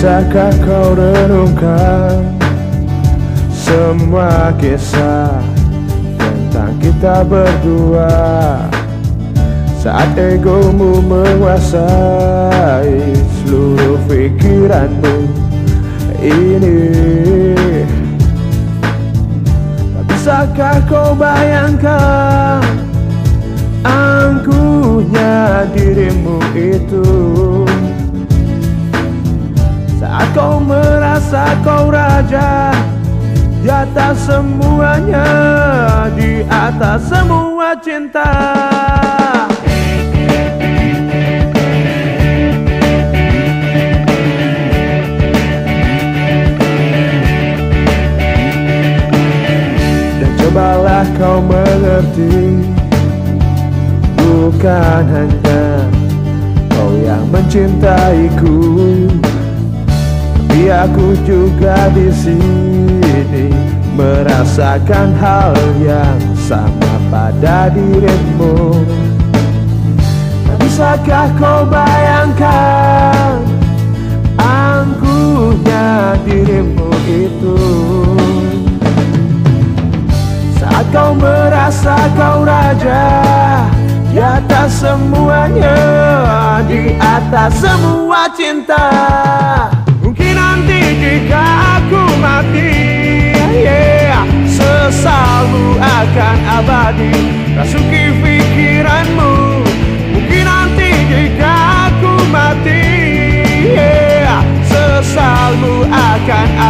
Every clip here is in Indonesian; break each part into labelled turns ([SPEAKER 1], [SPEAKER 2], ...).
[SPEAKER 1] Bisakah kau renungkan Semua kisah Tentang kita berdua? Saat egomu menguasai Seluruh pikiranmu Ini. Bisakah kau bayangkan Angkuhnya dirimu itu merasa kau raja Di atas semuanya Di atas semua cinta. Dan cobalah kau mengerti Bukan hanya kau yang mencintaiku tapi aku juga di sini merasakan hal yang sama pada dirimu. Bisakah kau bayangkan angkuhnya dirimu itu? Saat kau merasa kau raja di atas semuanya, di atas semua cinta.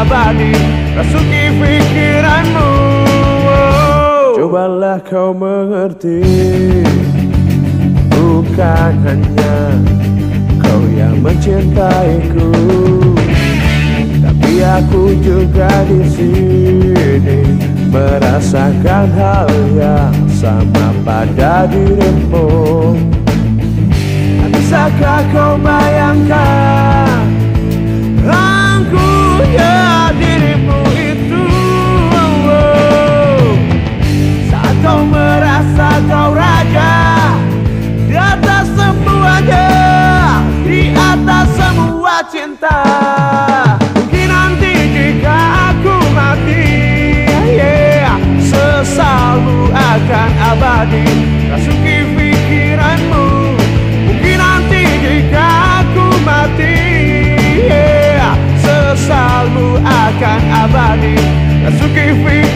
[SPEAKER 1] Abadi Rasuki pikiranmu. Cobalah kau mengerti Bukan hanya kau yang mencintaiku tapi aku juga di sini merasakan hal yang sama pada dirimu. Bisakah kau bayangkan cinta. akan abadi. Rasuki pikiranmu Mungkin nanti jika aku mati yeah, Sesalmu akan abadi. Rasuki pikiranmu